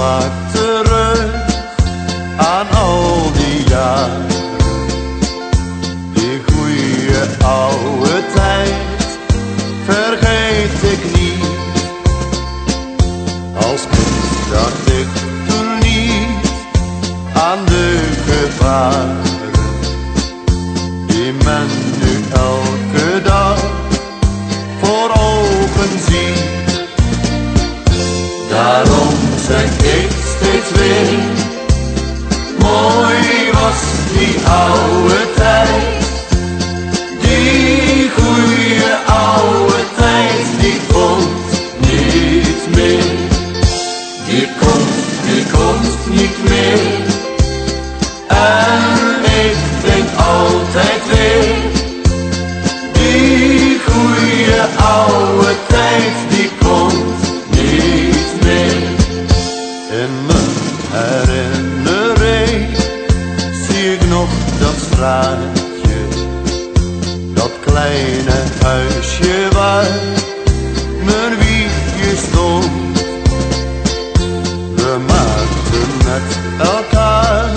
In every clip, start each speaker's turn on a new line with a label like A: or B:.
A: vaak terug aan al die jaren. Die goede oude tijd vergeet ik niet. Als kind dacht ik toen niet aan de gevaren die men nu elke Daarom zeg ik steeds weer, mooi was die oude tijd. Die goede oude tijd, die komt niet meer. Die komt, die komt niet meer. Dat kleine huisje waar mijn wiegje stond. We maakten met elkaar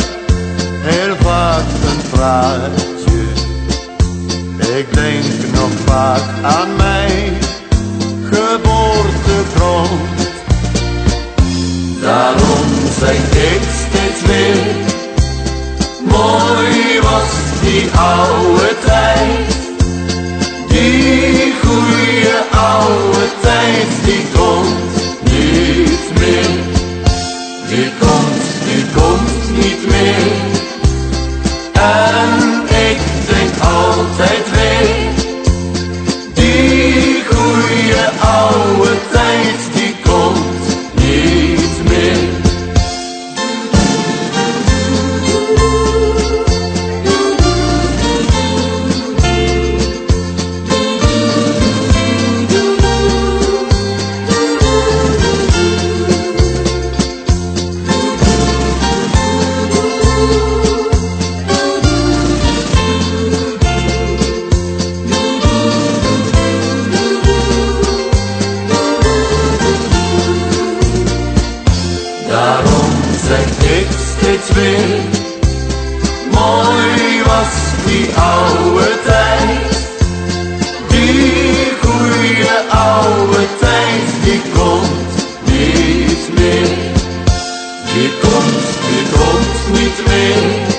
A: heel vaak een praatje. Ik denk nog vaak aan mijn oude tijd. Die goede oude tijd, die komt niet meer. Die komt, die komt niet meer. Mooi was die oude tijd. Die goede oude tijd, die komt niet meer. Die komt, die komt niet meer.